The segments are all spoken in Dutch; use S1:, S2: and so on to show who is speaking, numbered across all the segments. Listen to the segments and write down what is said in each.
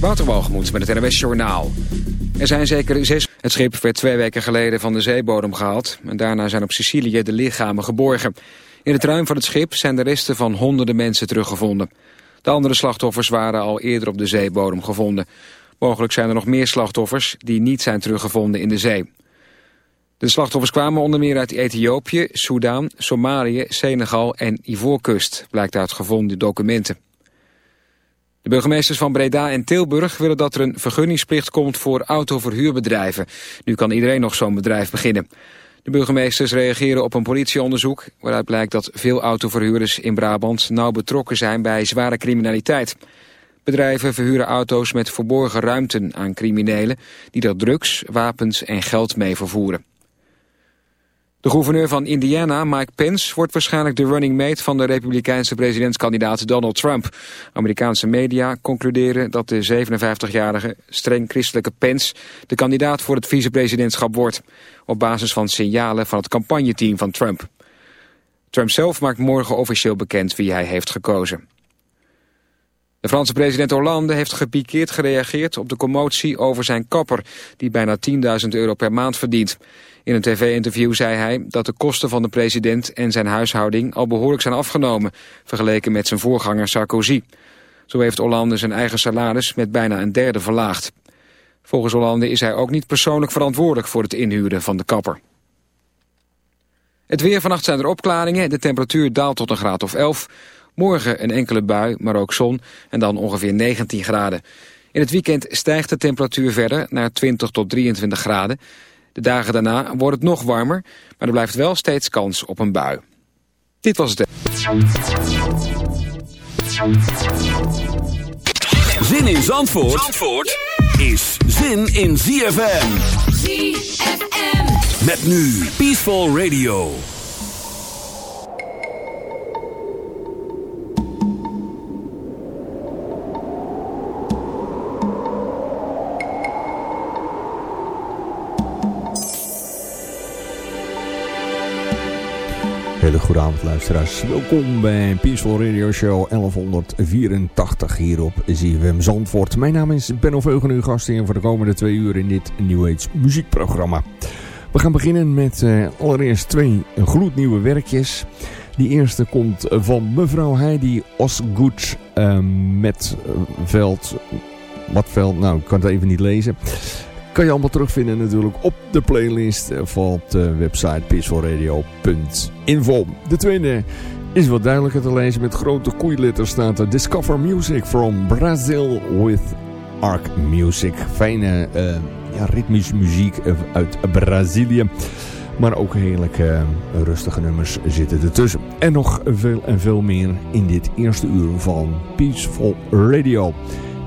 S1: Waterwalgemoed met het NWS Journaal. Er zijn zeker zes... Het schip werd twee weken geleden van de zeebodem gehaald... en daarna zijn op Sicilië de lichamen geborgen. In het ruim van het schip zijn de resten van honderden mensen teruggevonden. De andere slachtoffers waren al eerder op de zeebodem gevonden. Mogelijk zijn er nog meer slachtoffers die niet zijn teruggevonden in de zee. De slachtoffers kwamen onder meer uit Ethiopië, Soudaan, Somalië, Senegal en Ivoorkust, blijkt uit gevonden documenten. De burgemeesters van Breda en Tilburg willen dat er een vergunningsplicht komt voor autoverhuurbedrijven. Nu kan iedereen nog zo'n bedrijf beginnen. De burgemeesters reageren op een politieonderzoek waaruit blijkt dat veel autoverhuurders in Brabant nauw betrokken zijn bij zware criminaliteit. Bedrijven verhuren auto's met verborgen ruimten aan criminelen die er drugs, wapens en geld mee vervoeren. De gouverneur van Indiana, Mike Pence, wordt waarschijnlijk de running mate van de republikeinse presidentskandidaat Donald Trump. Amerikaanse media concluderen dat de 57-jarige streng christelijke Pence de kandidaat voor het vicepresidentschap wordt. Op basis van signalen van het campagneteam van Trump. Trump zelf maakt morgen officieel bekend wie hij heeft gekozen. De Franse president Hollande heeft gepikeerd gereageerd op de commotie over zijn kapper, die bijna 10.000 euro per maand verdient. In een tv-interview zei hij dat de kosten van de president en zijn huishouding al behoorlijk zijn afgenomen, vergeleken met zijn voorganger Sarkozy. Zo heeft Hollande zijn eigen salaris met bijna een derde verlaagd. Volgens Hollande is hij ook niet persoonlijk verantwoordelijk voor het inhuren van de kapper. Het weer vannacht zijn er opklaringen. De temperatuur daalt tot een graad of 11. Morgen een enkele bui, maar ook zon en dan ongeveer 19 graden. In het weekend stijgt de temperatuur verder naar 20 tot 23 graden. De dagen daarna wordt het nog warmer, maar er blijft wel steeds kans op een bui. Dit was het.
S2: Zin in Zandvoort, Zandvoort is zin in ZFM. ZFM. Met nu Peaceful Radio.
S3: Hele goede avond luisteraars. Welkom bij Peaceful Radio Show 1184 hier op ZFM Zandvoort. Mijn naam is Benno Veugen, uw gast hier voor de komende twee uur in dit New Age muziekprogramma. We gaan beginnen met uh, allereerst twee gloednieuwe werkjes. Die eerste komt van mevrouw Heidi Osgood uh, met Veld... Wat veld? Nou, ik kan het even niet lezen. Kan je allemaal terugvinden natuurlijk op de playlist van de website peacefulradio.info. De tweede is wat duidelijker te lezen. Met grote koeiletters staat er Discover Music from Brazil with Arc Music. Fijne uh, ja, ritmische muziek uit Brazilië. Maar ook heerlijke rustige nummers zitten ertussen. En nog veel en veel meer in dit eerste uur van Peaceful Radio.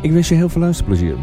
S3: Ik wens je heel veel luisterplezier.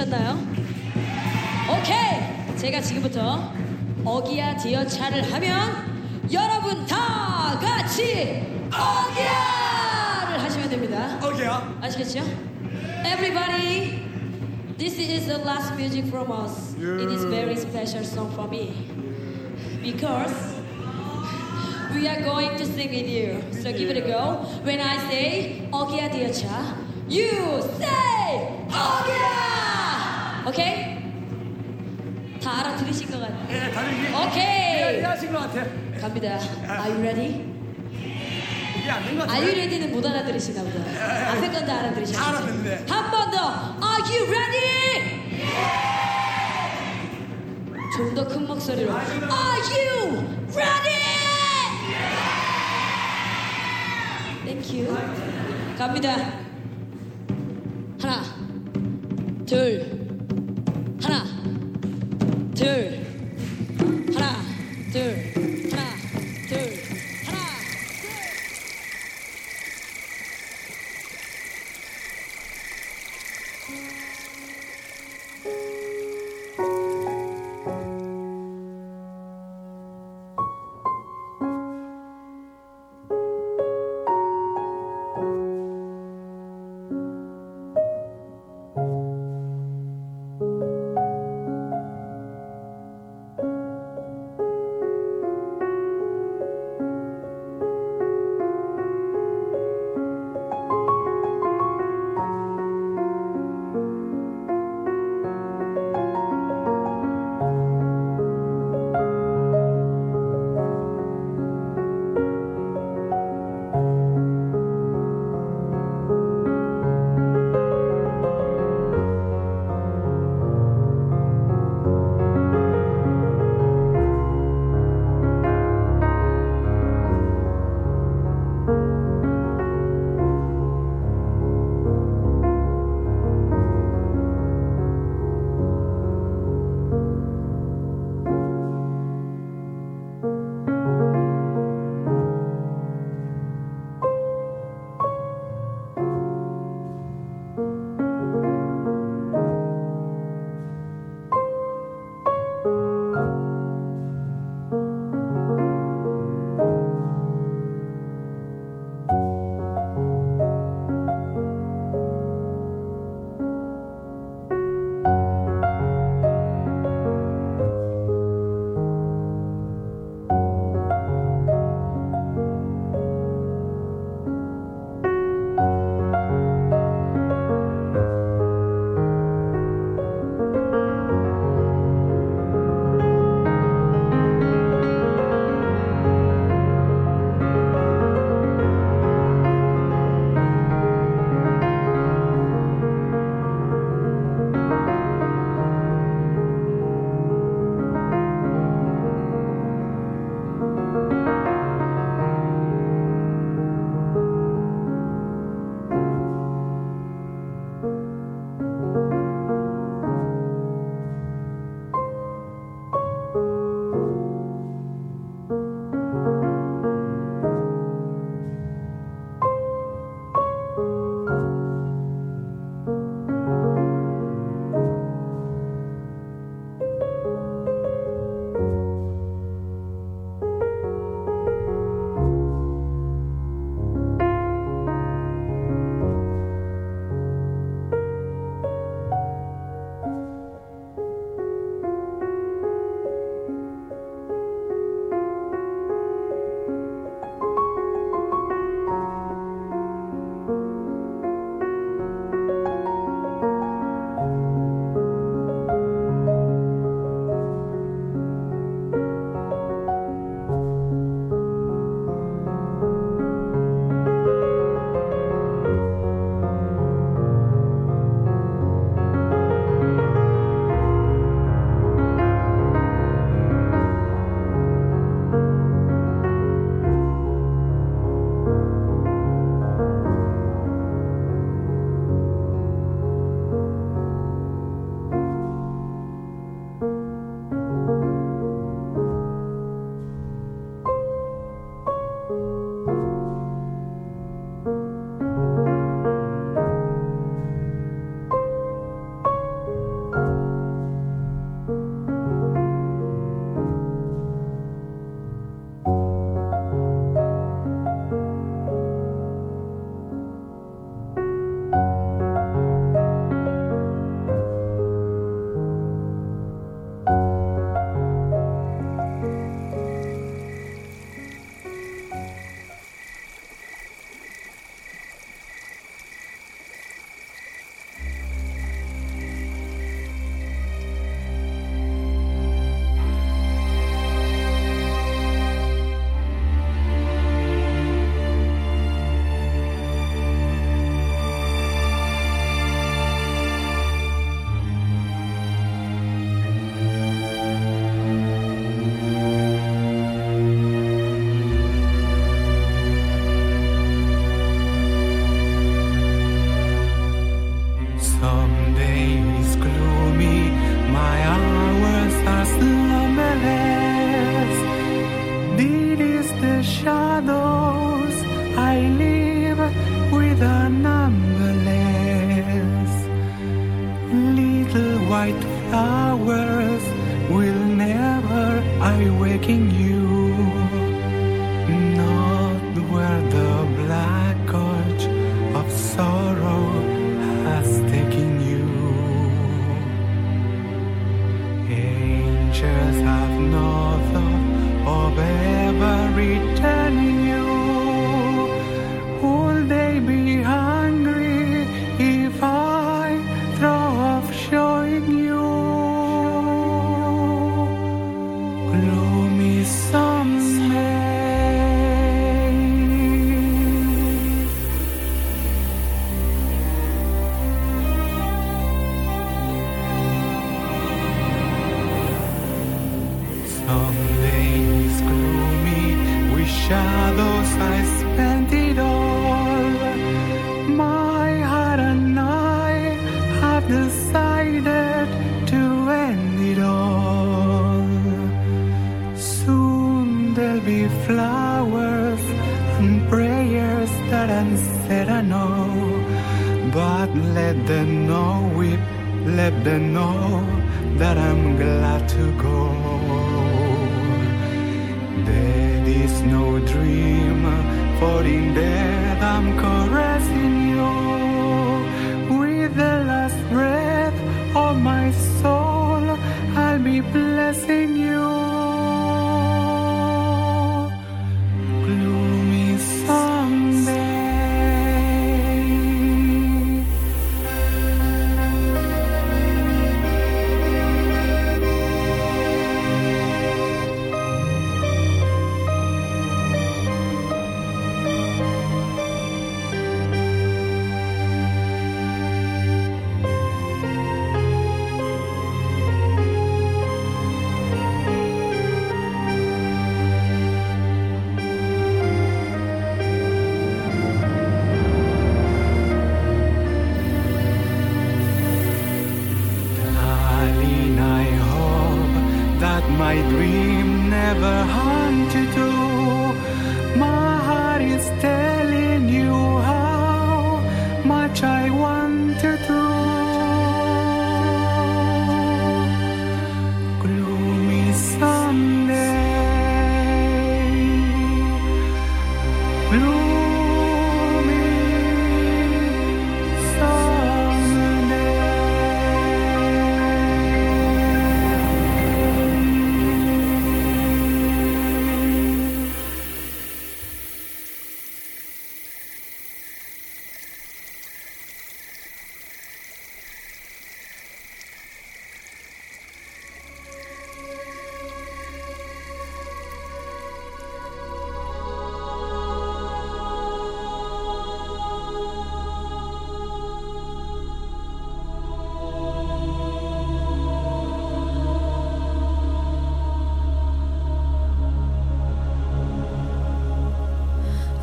S4: 되셨나요? 오케이 제가 지금부터 어기야 디어 차를 하면 여러분 다 같이 어기야를 하시면 됩니다
S5: 어기야.
S4: 아시겠죠? Everybody, this is the last music from us. It is very special song for me because we are going to sing with you. So give it a go. When I 알아들으신 것 같아요.
S5: 예, 다들 이해.
S4: 오케이.
S5: 이해하신 것 같아.
S4: 갑니다. Are you ready?
S5: 이게 안된것 같아.
S4: Are you ready는 못 알아들으시나 보다. 앞에 건다 알아들으셨어요.
S5: 다 알아듣는데.
S4: 한번 더. Are you ready? 좀 더 큰 목소리로. Are you ready? Thank you. 갑니다. 하나, 둘,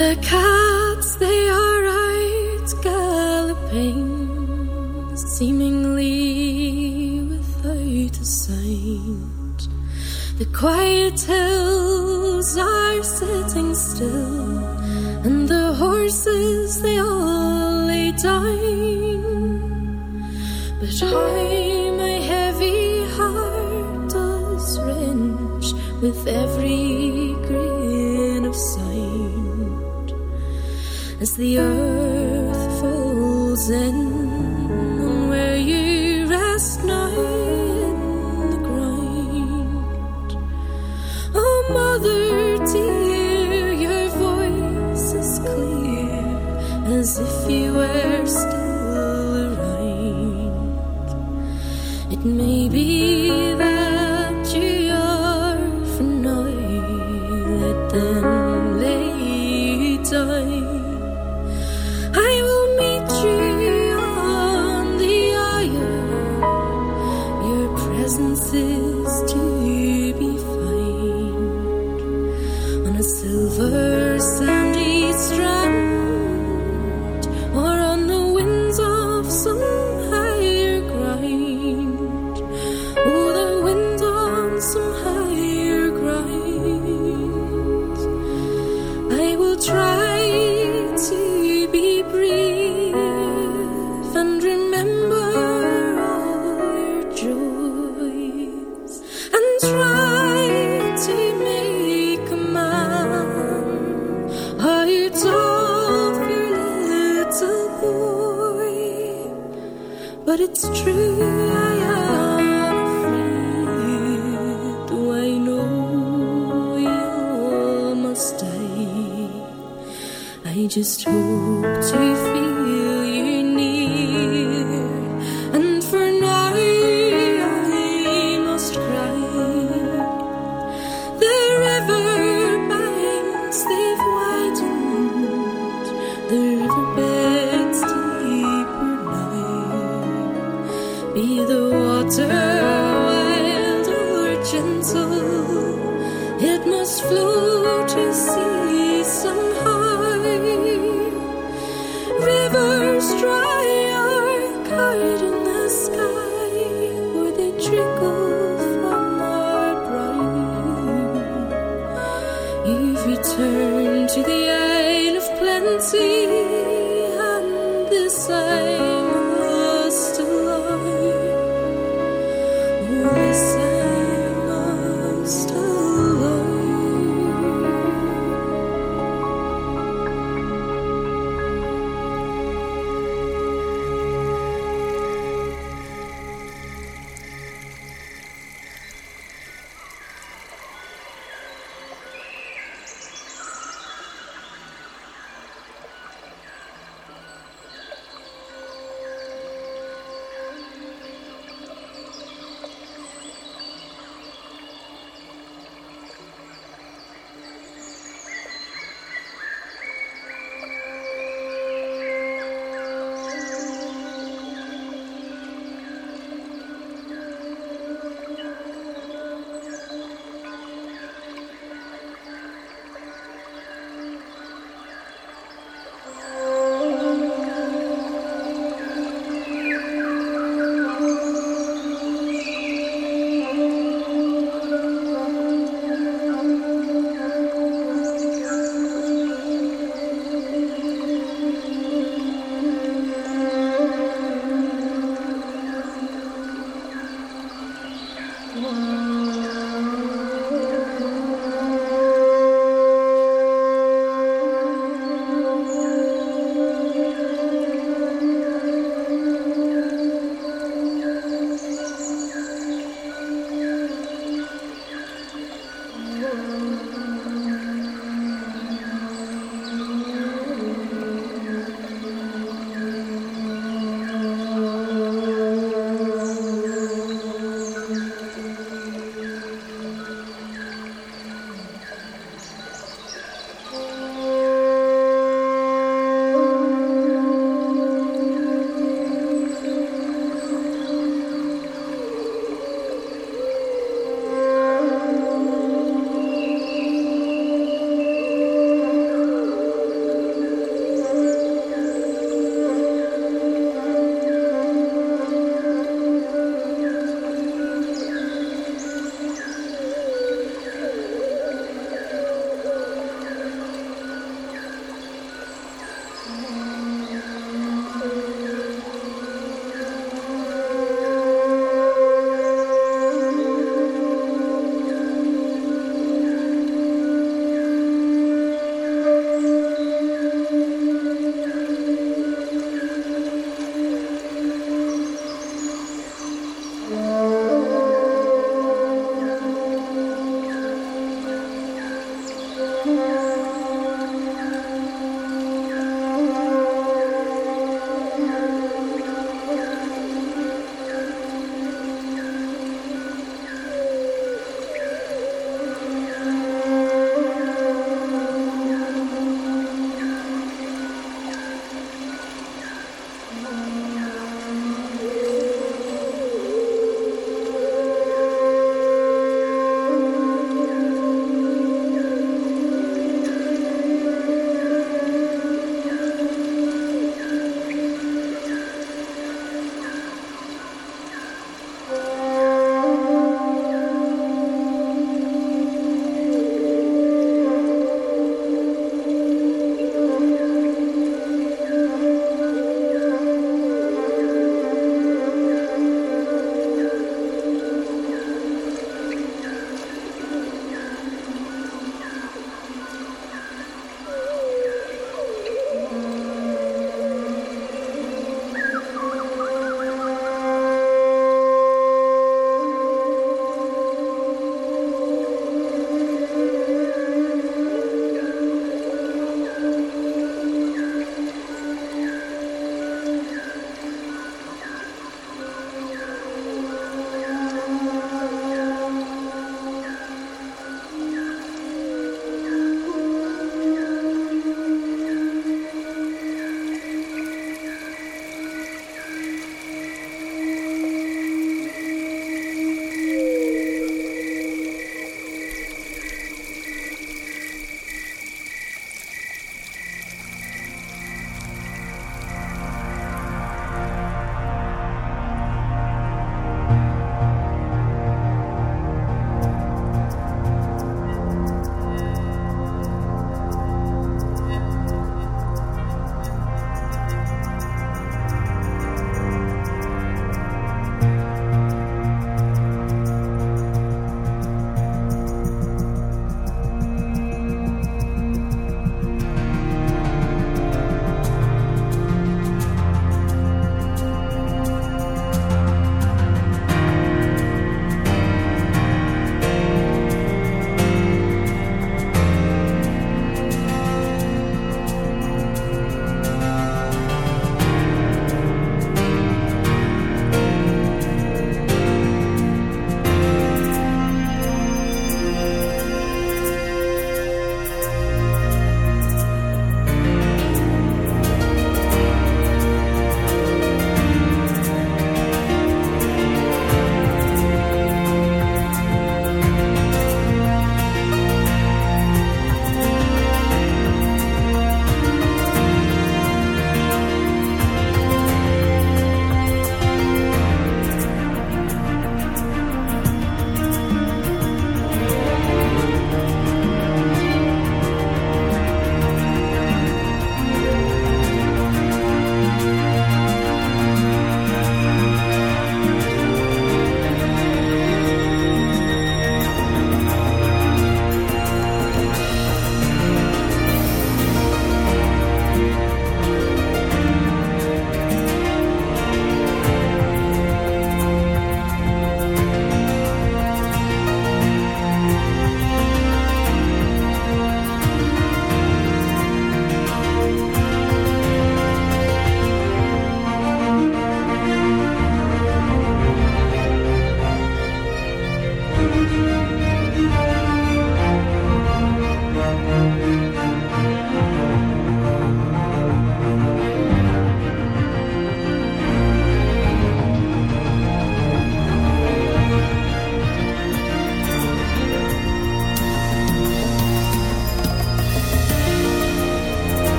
S6: The
S7: cats, they are right galloping, seemingly without a sound. The quiet hills are sitting still, and the horses, they all lay down. But I, my heavy heart does wrench with every the earth falls and